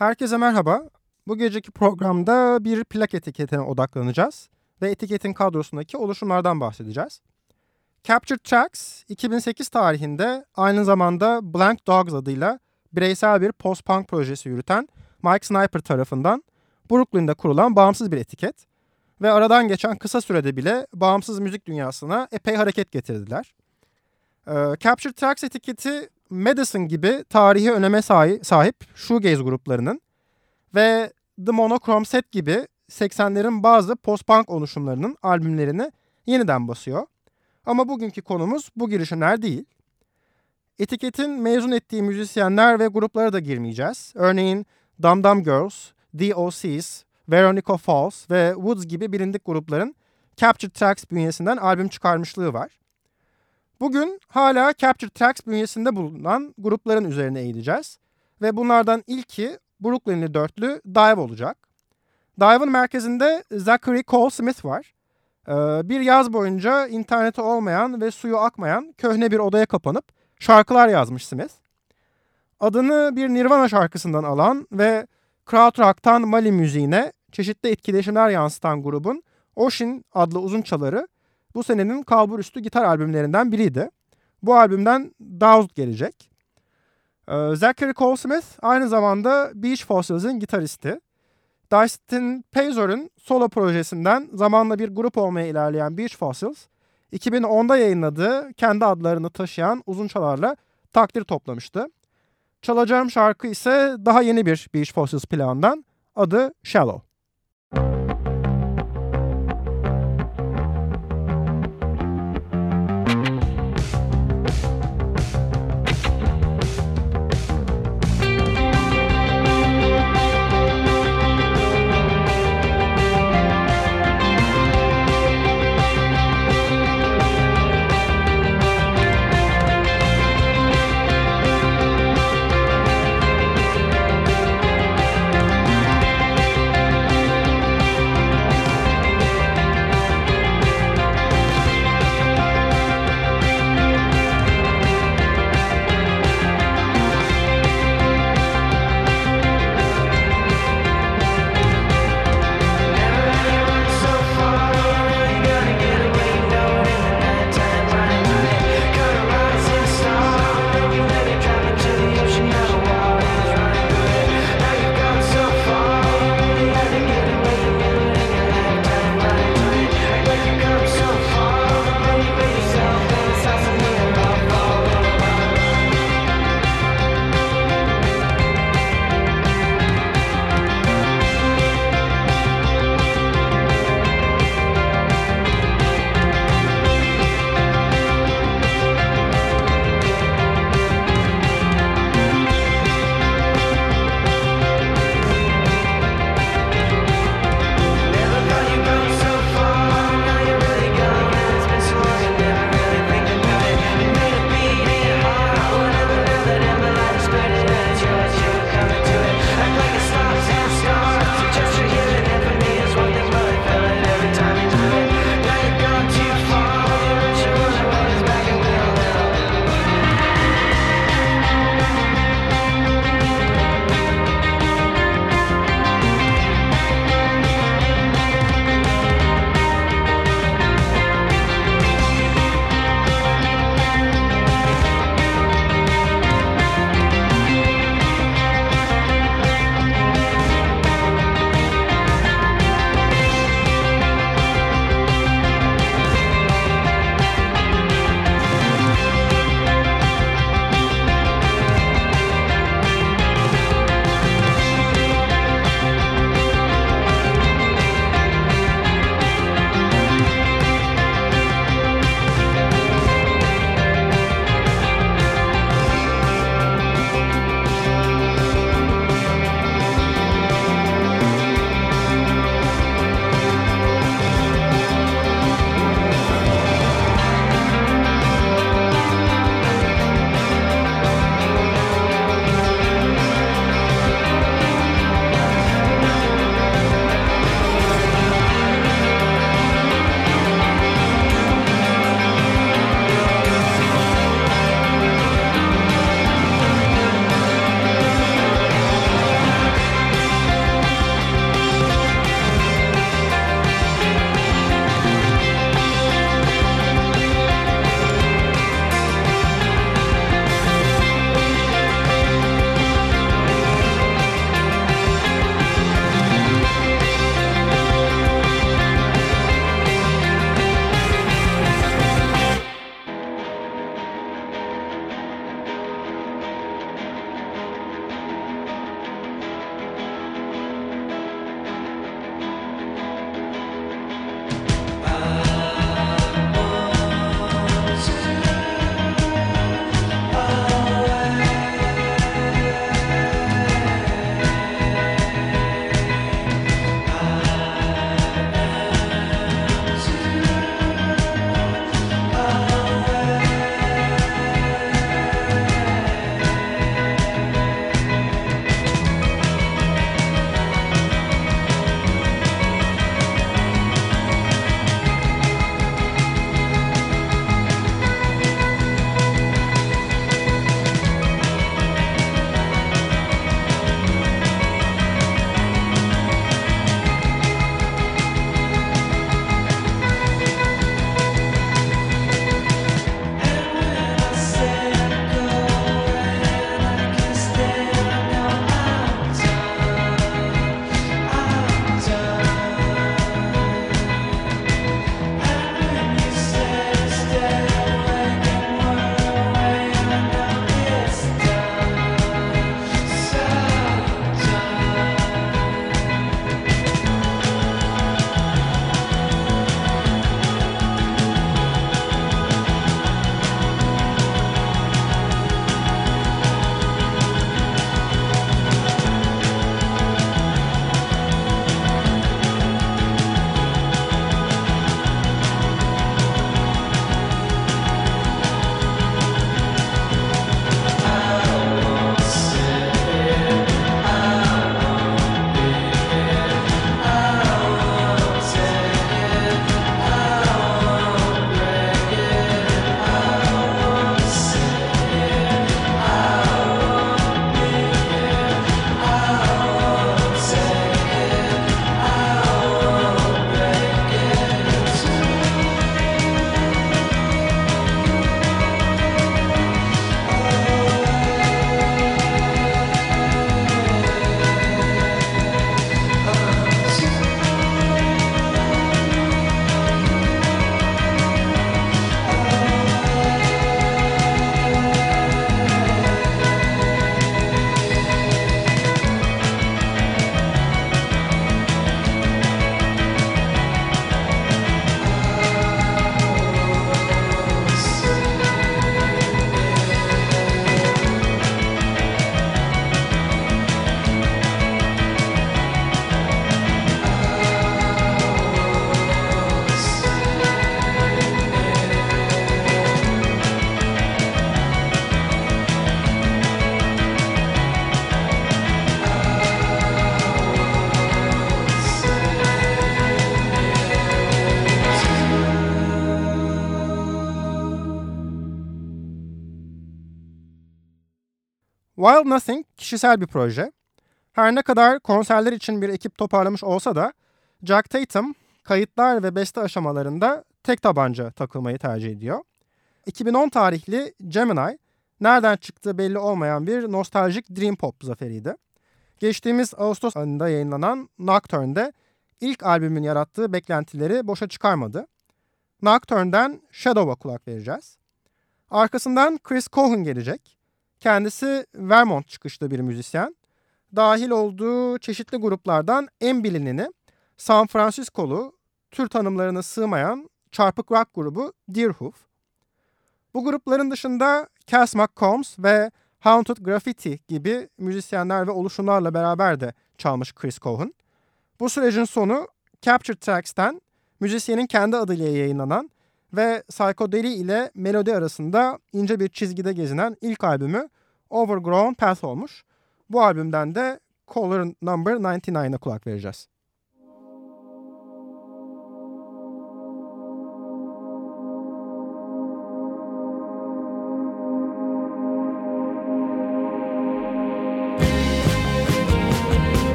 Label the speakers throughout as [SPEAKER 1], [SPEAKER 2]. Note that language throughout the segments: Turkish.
[SPEAKER 1] Herkese merhaba. Bu geceki programda bir plak etiketine odaklanacağız ve etiketin kadrosundaki oluşumlardan bahsedeceğiz. Captured Tracks 2008 tarihinde aynı zamanda Blank Dogs adıyla bireysel bir post-punk projesi yürüten Mike Sniper tarafından Brooklyn'de kurulan bağımsız bir etiket ve aradan geçen kısa sürede bile bağımsız müzik dünyasına epey hareket getirdiler. Ee, Captured Tracks etiketi Madison gibi tarihi öneme sahip shoegaze gruplarının ve The Monochrome Set gibi 80'lerin bazı post-punk oluşumlarının albümlerini yeniden basıyor. Ama bugünkü konumuz bu girişimler değil. Etiketin mezun ettiği müzisyenler ve gruplara da girmeyeceğiz. Örneğin Dum Dum Girls, The OCs, Veronica Falls ve Woods gibi bilindik grupların Captured Tracks bünyesinden albüm çıkarmışlığı var. Bugün hala Captured Tracks bünyesinde bulunan grupların üzerine eğileceğiz. Ve bunlardan ilki Brooklyn'li dörtlü Dive olacak. Dive'ın merkezinde Zachary Cole Smith var. Ee, bir yaz boyunca interneti olmayan ve suyu akmayan köhne bir odaya kapanıp şarkılar yazmış Smith. Adını bir Nirvana şarkısından alan ve krautrock'tan Mali müziğine çeşitli etkileşimler yansıtan grubun Ocean adlı uzun çaları bu senenin kalburüstü gitar albümlerinden biriydi. Bu albümden Dowd gelecek. Ee, Zachary Cole aynı zamanda Beach Fossils'ın gitaristi. Dustin Pazor'un solo projesinden zamanla bir grup olmaya ilerleyen Beach Fossils, 2010'da yayınladığı kendi adlarını taşıyan uzun çalarla takdir toplamıştı. Çalacağım şarkı ise daha yeni bir Beach Fossils planından adı Shallow. Wild Nothing kişisel bir proje. Her ne kadar konserler için bir ekip toparlamış olsa da Jack Tatum kayıtlar ve beste aşamalarında tek tabanca takılmayı tercih ediyor. 2010 tarihli Gemini, nereden çıktığı belli olmayan bir nostaljik dream pop zaferiydi. Geçtiğimiz Ağustos ayında yayınlanan Nocturne'de ilk albümün yarattığı beklentileri boşa çıkarmadı. Nocturne'den Shadow'a kulak vereceğiz. Arkasından Chris Cohen gelecek. Kendisi Vermont çıkışlı bir müzisyen. Dahil olduğu çeşitli gruplardan en bilineni San Francisco'lu tür tanımlarına sığmayan çarpık rock grubu Deerhoof. Bu grupların dışında Cass McCombs ve Haunted Graffiti gibi müzisyenler ve oluşumlarla beraber de çalmış Chris Cohen. Bu sürecin sonu Captured Tracks'ten müzisyenin kendi adıyla yayınlanan ve psychodeli ile melodi arasında ince bir çizgide gezinen ilk albümü Overgrown Path olmuş. Bu albümden de Color Number 99'a kulak vereceğiz.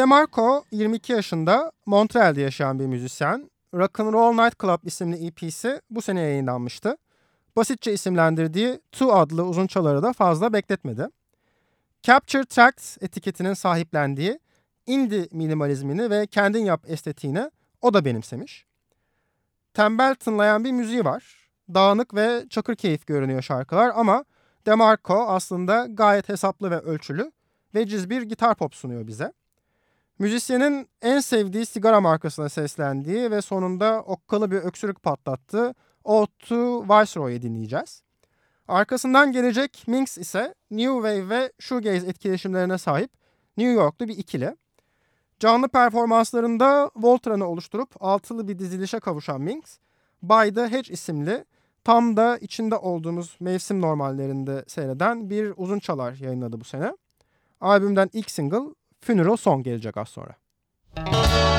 [SPEAKER 2] DeMarco 22 yaşında Montreal'de yaşayan bir müzisyen. Rock and Roll Night Club isimli EP'si bu sene yayınlanmıştı. Basitçe isimlendirdiği Two adlı uzun çaları da fazla bekletmedi. Capture Tracks etiketinin sahiplendiği indie minimalizmini ve kendin yap estetiğini o da benimsemiş. Tembel tınlayan bir müziği var. Dağınık ve çakır keyif görünüyor şarkılar ama DeMarco aslında gayet hesaplı ve ölçülü veciz bir gitar pop sunuyor bize. Müzisyenin en sevdiği sigara markasına seslendiği ve sonunda okkalı bir öksürük patlattığı O2 Viceroy'u dinleyeceğiz. Arkasından gelecek Minx ise New Wave ve Shoegaze etkileşimlerine sahip New Yorklu bir ikili. Canlı performanslarında Voltran'ı oluşturup altılı bir dizilişe kavuşan Minx, By the Hedge isimli tam da içinde olduğumuz mevsim normallerinde seyreden bir uzun çalar yayınladı bu sene. Albümden ilk single Funeral Song gelecek az sonra. Viceroy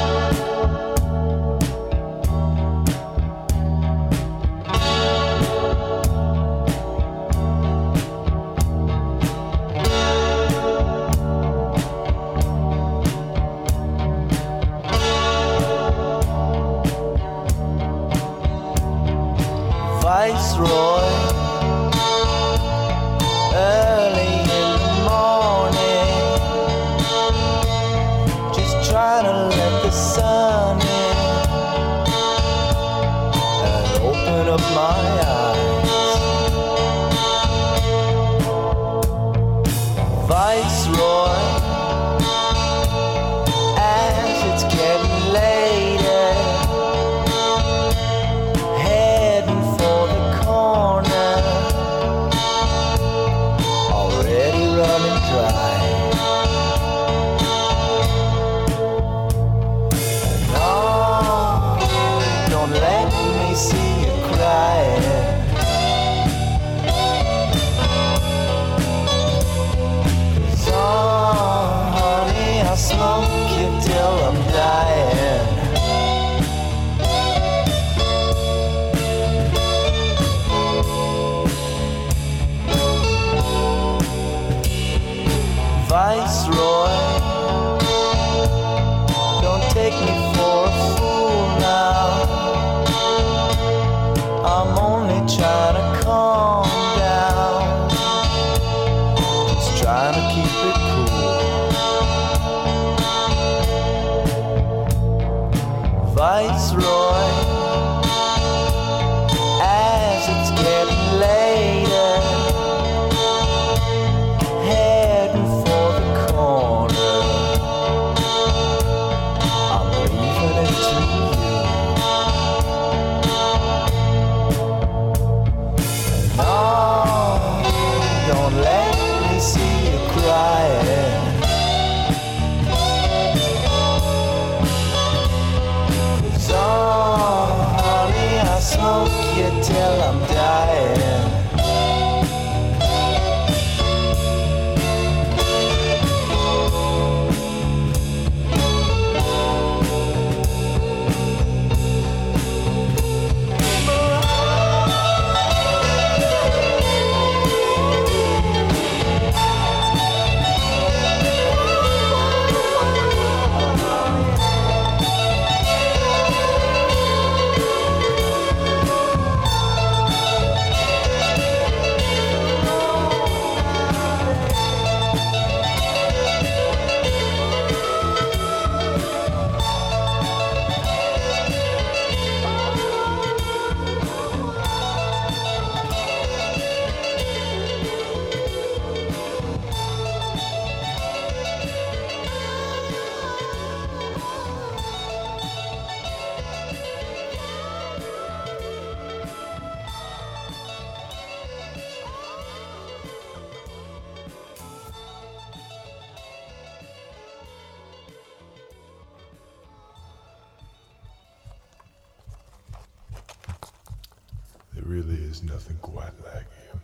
[SPEAKER 2] trying to keep it cool. Viceroy.
[SPEAKER 3] really is nothing quite like him.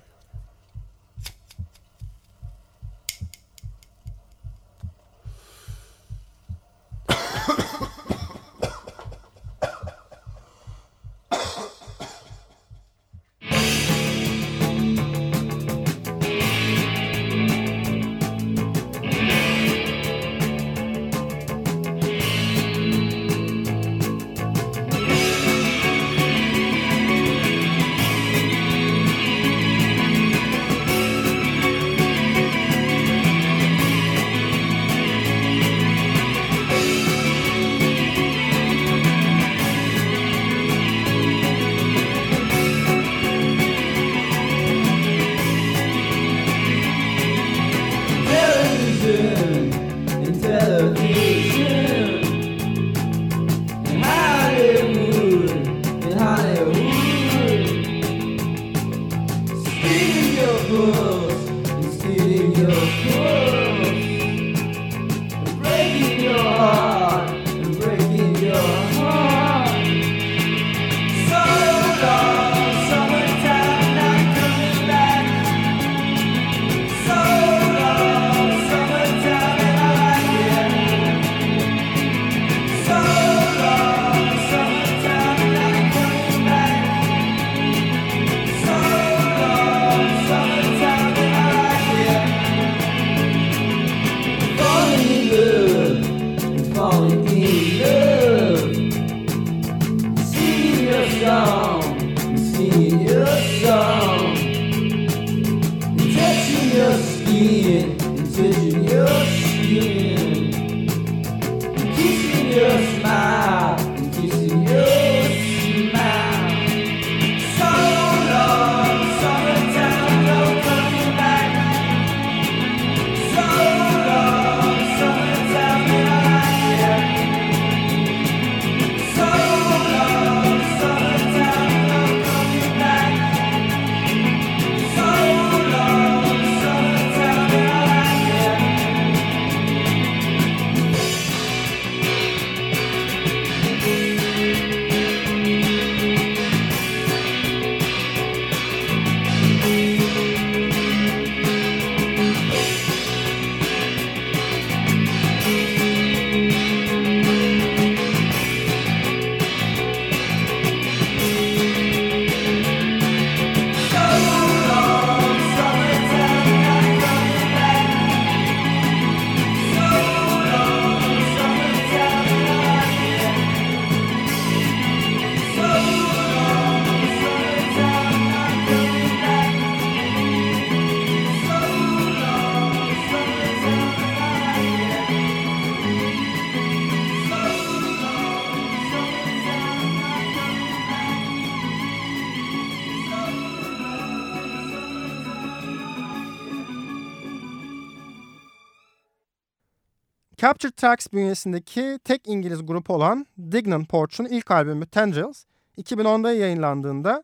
[SPEAKER 1] Captured Tracks bünyesindeki tek İngiliz grup olan Dignan Porch'un ilk albümü Tendrils, 2010'da yayınlandığında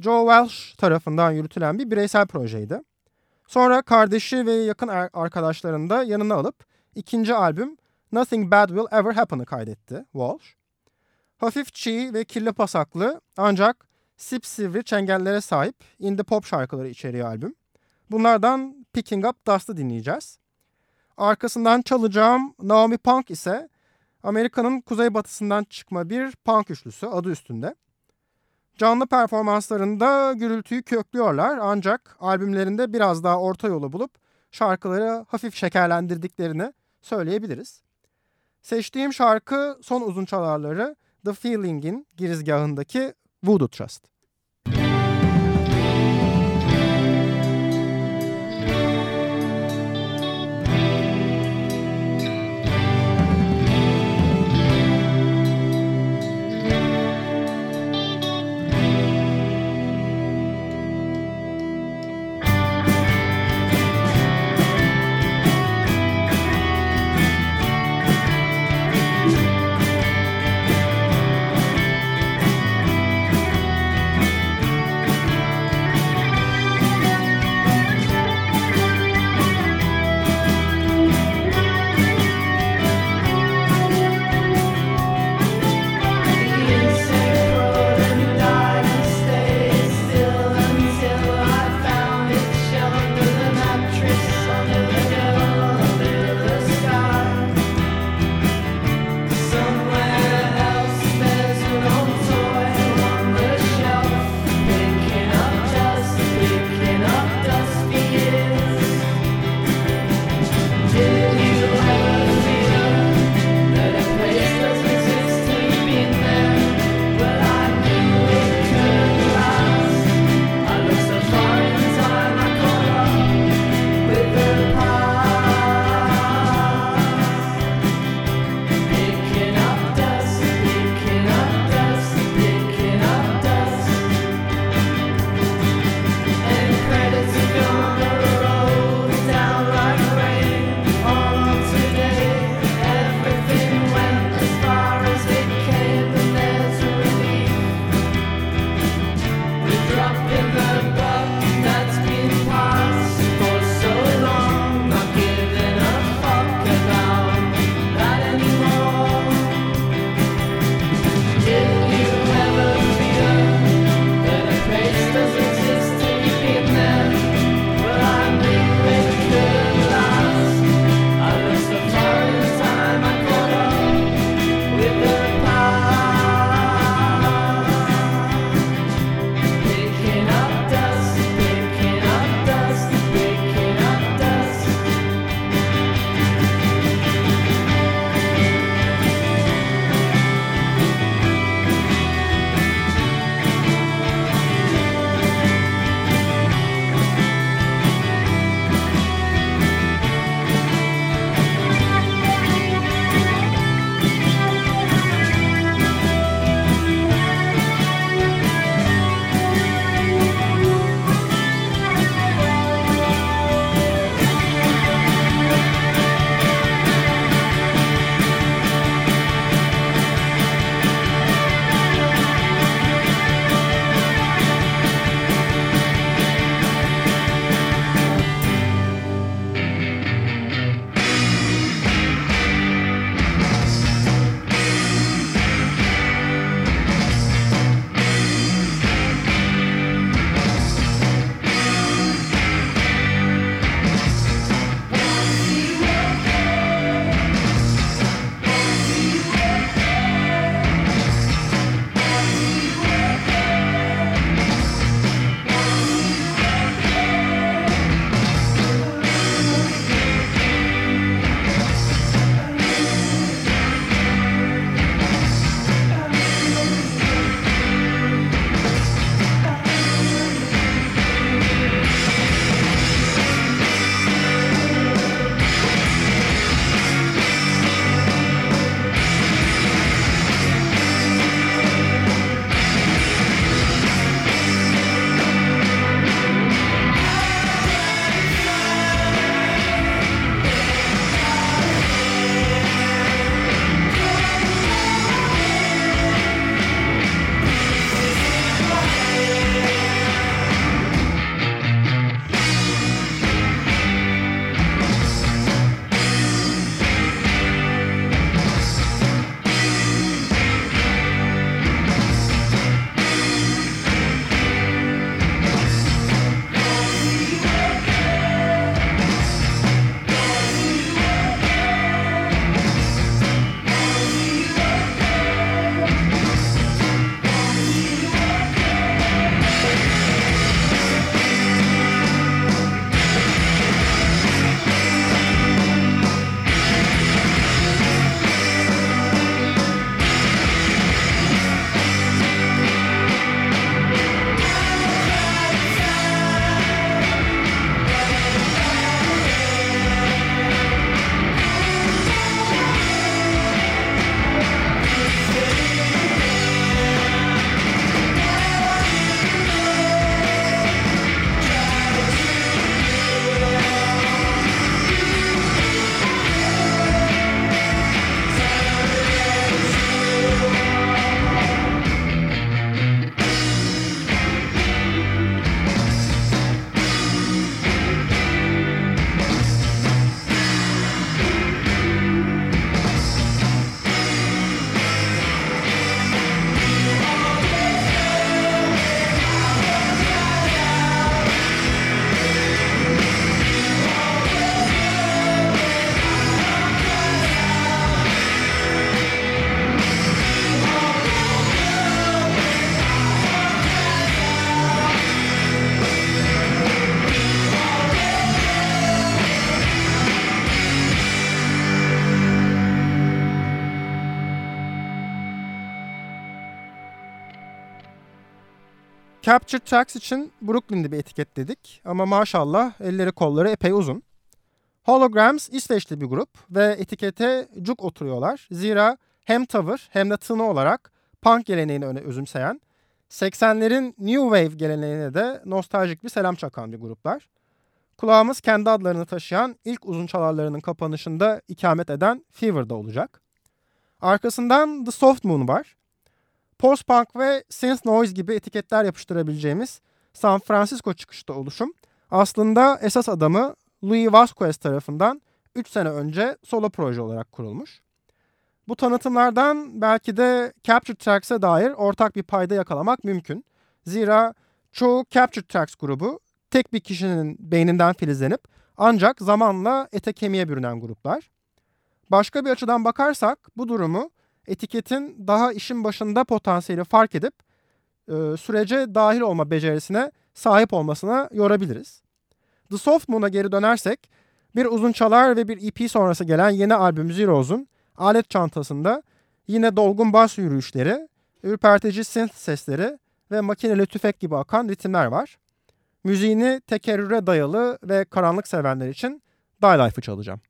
[SPEAKER 1] Joe Welsh tarafından yürütülen bir bireysel projeydi. Sonra kardeşi ve yakın arkadaşlarını da yanına alıp ikinci albüm Nothing Bad Will Ever Happen'ı kaydetti Walsh. Hafif çiğ ve kirli pasaklı ancak sipsivri çengellere sahip indie pop şarkıları içeriyor albüm. Bunlardan Picking Up Dust'ı dinleyeceğiz. Arkasından çalacağım Naomi Punk ise Amerika'nın kuzeybatısından çıkma bir punk üçlüsü adı üstünde. Canlı performanslarında gürültüyü köklüyorlar ancak albümlerinde biraz daha orta yolu bulup şarkıları hafif şekerlendirdiklerini söyleyebiliriz. Seçtiğim şarkı son uzun çalarları The Feeling'in girizgahındaki Voodoo Trust. Capture Tracks için Brooklyn'de bir etiket dedik ama maşallah elleri kolları epey uzun. Holograms İsveçli bir grup ve etikete cuk oturuyorlar. Zira hem tavır hem de tını olarak punk geleneğini öne özümseyen, 80'lerin New Wave geleneğine de nostaljik bir selam çakan bir gruplar. Kulağımız kendi adlarını taşıyan ilk uzun çalarlarının kapanışında ikamet eden Fever'da olacak. Arkasından The Soft Moon var. Post-punk ve synth noise gibi etiketler yapıştırabileceğimiz San Francisco çıkışlı oluşum aslında esas adamı Louis Vasquez tarafından 3 sene önce solo proje olarak kurulmuş. Bu tanıtımlardan belki de Capture Tracks'e dair ortak bir payda yakalamak mümkün. Zira çoğu Capture Tracks grubu tek bir kişinin beyninden filizlenip ancak zamanla ete kemiğe bürünen gruplar. Başka bir açıdan bakarsak bu durumu etiketin daha işin başında potansiyeli fark edip e, sürece dahil olma becerisine sahip olmasına yorabiliriz. The Soft Moon'a geri dönersek bir uzun çalar ve bir EP sonrası gelen yeni albüm Zero's'un alet çantasında yine dolgun bas yürüyüşleri, ürpertici synth sesleri ve makineli tüfek gibi akan ritimler var. Müziğini tekerrüre dayalı ve karanlık sevenler için Die Life'ı çalacağım.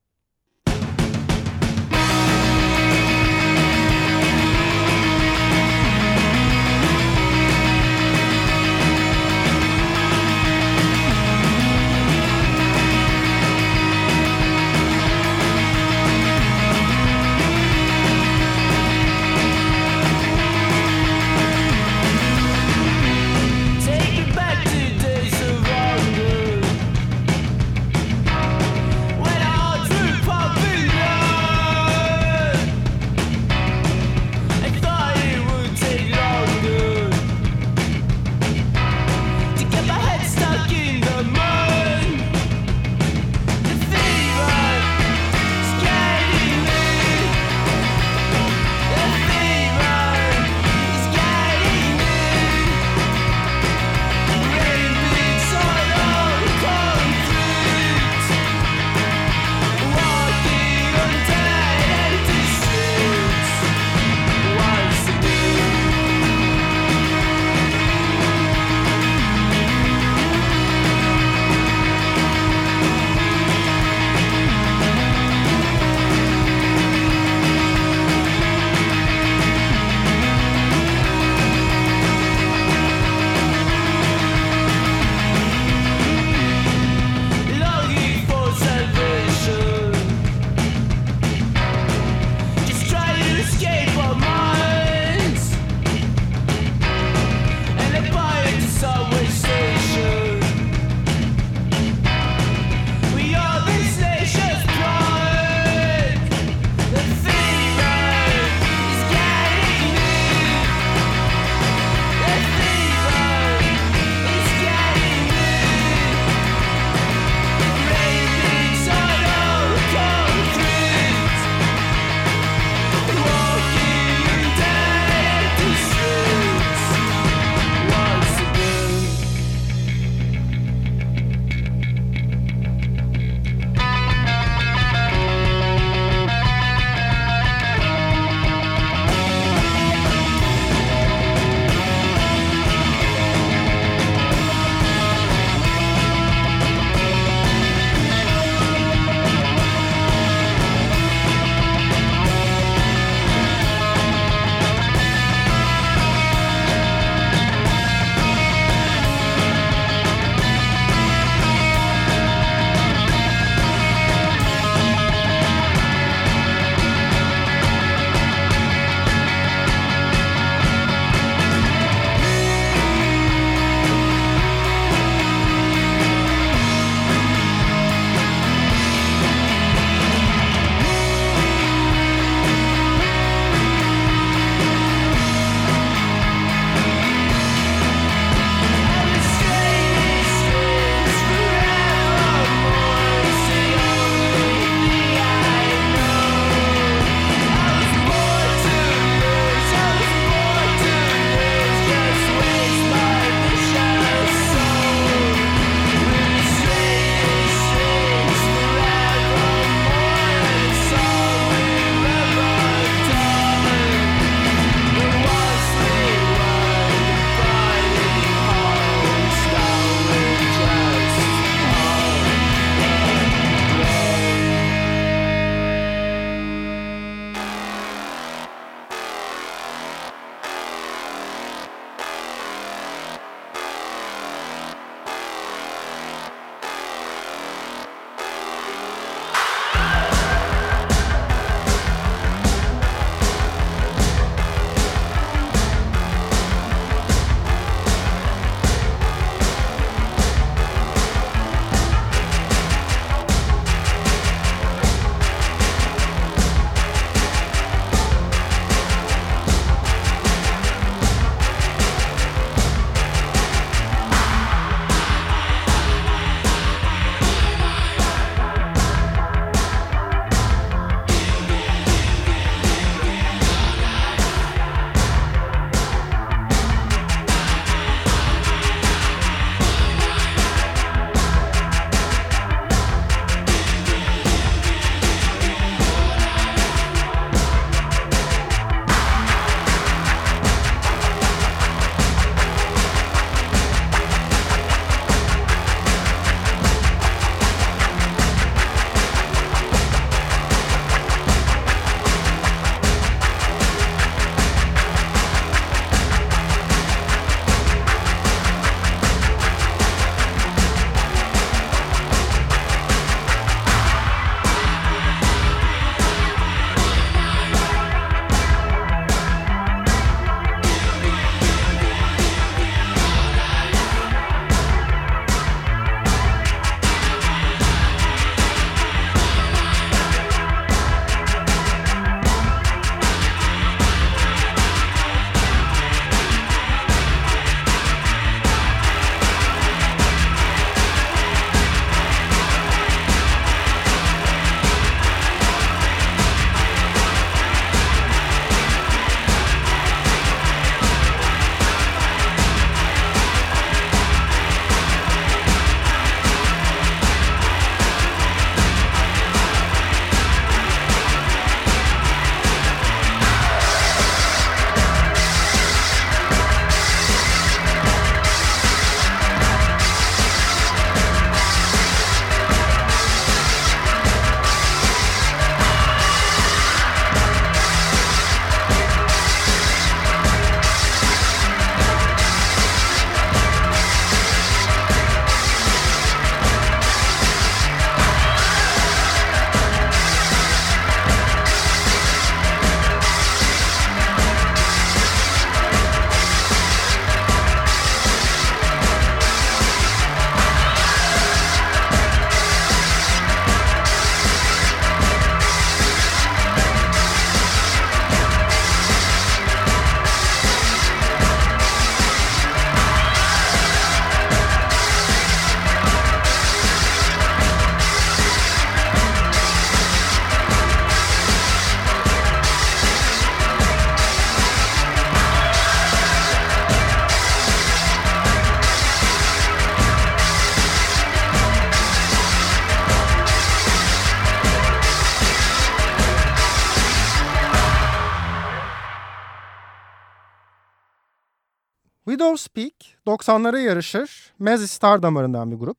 [SPEAKER 1] 90'lara yarışır Mazzy Star damarından bir grup.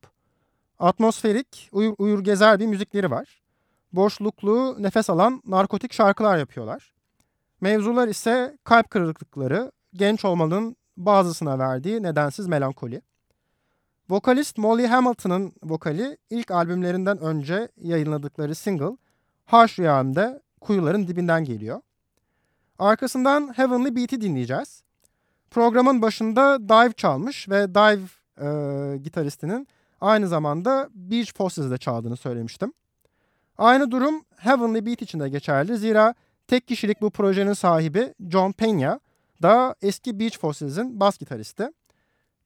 [SPEAKER 1] Atmosferik, uyur, uyur gezer bir müzikleri var. Boşluklu, nefes alan narkotik şarkılar yapıyorlar. Mevzular ise kalp kırıklıkları, genç olmanın bazısına verdiği nedensiz melankoli. Vokalist Molly Hamilton'ın vokali ilk albümlerinden önce yayınladıkları single Harsh Realm'de kuyuların dibinden geliyor. Arkasından Heavenly Beat'i dinleyeceğiz. Programın başında Dive çalmış ve Dive e, gitaristinin aynı zamanda Beach Fosses'de çaldığını söylemiştim. Aynı durum Heavenly Beat için de geçerli. Zira tek kişilik bu projenin sahibi John Pena da eski Beach Fosses'in bas gitaristi.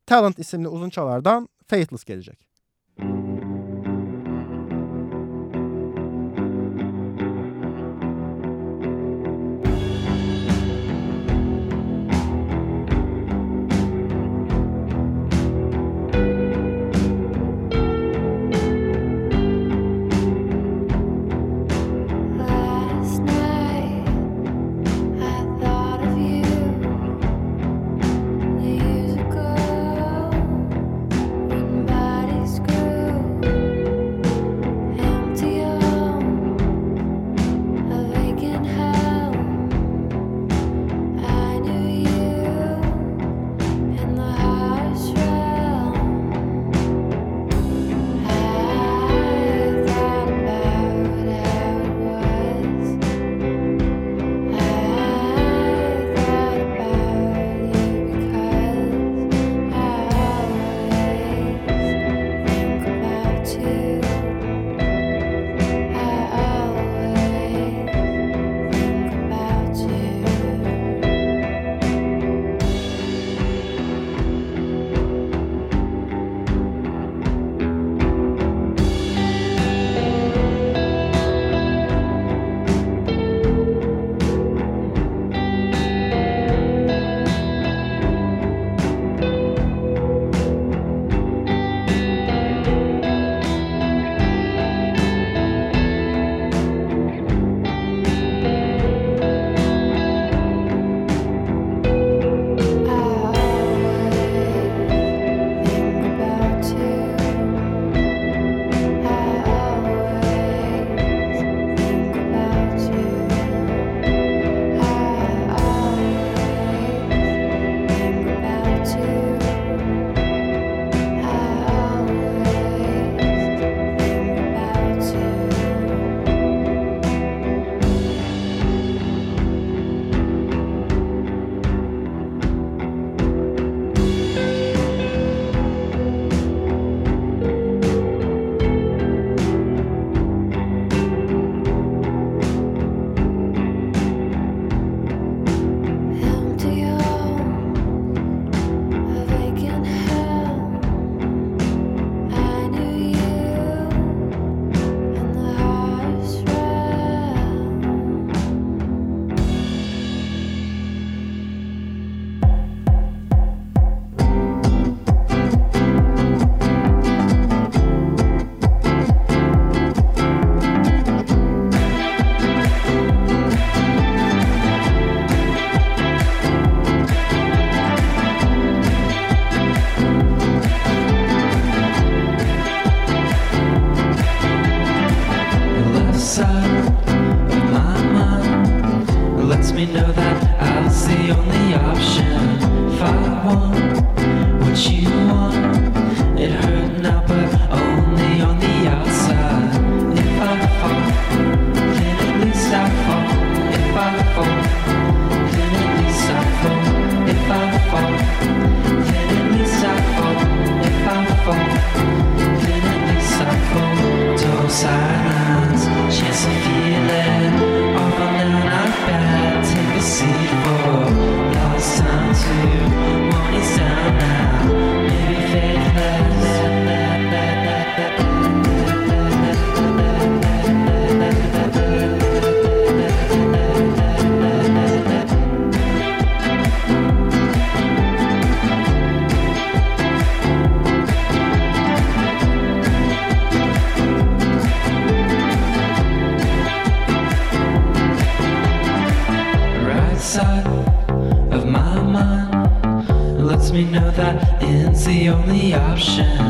[SPEAKER 1] Talent isimli uzun çalardan Faithless gelecek.
[SPEAKER 4] 是。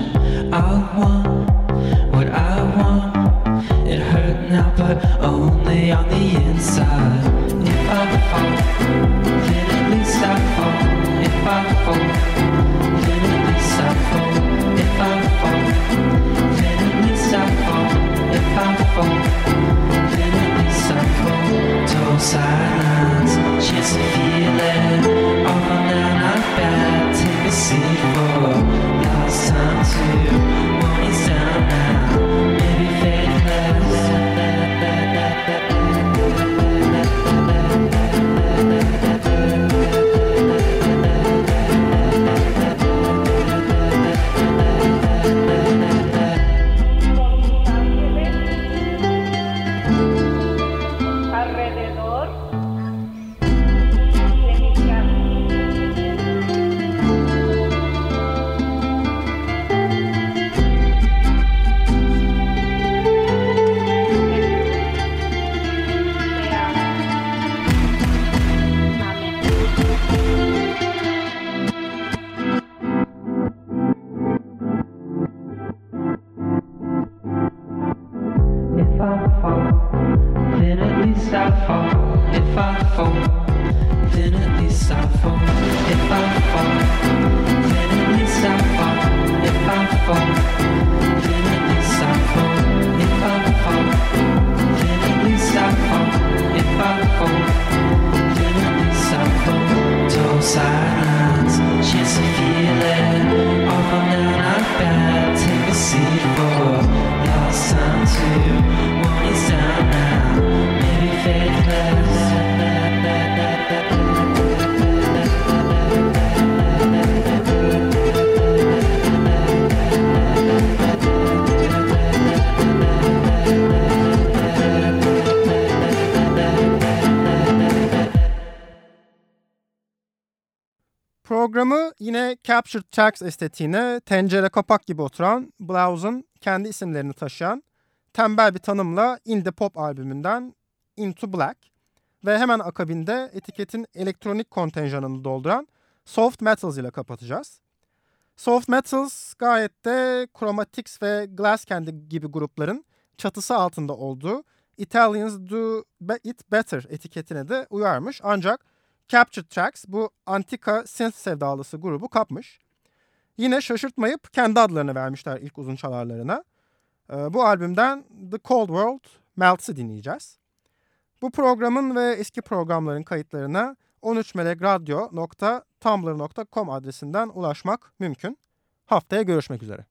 [SPEAKER 4] Captured Turks estetiğine tencere kapak gibi oturan Blouse'un kendi isimlerini taşıyan tembel bir tanımla indie pop albümünden Into Black ve hemen akabinde etiketin elektronik kontenjanını dolduran Soft Metals ile kapatacağız. Soft Metals gayet de Chromatics ve Glass Glasscandy gibi grupların çatısı altında olduğu Italians Do It Better etiketine de uyarmış ancak Captured Tracks bu antika synth sevdalısı grubu kapmış. Yine şaşırtmayıp kendi adlarını vermişler ilk uzun çalarlarına. Ee, bu albümden The Cold World Melts'ı dinleyeceğiz. Bu programın ve eski programların kayıtlarına 13melekradyo.tumblr.com adresinden ulaşmak mümkün. Haftaya görüşmek üzere.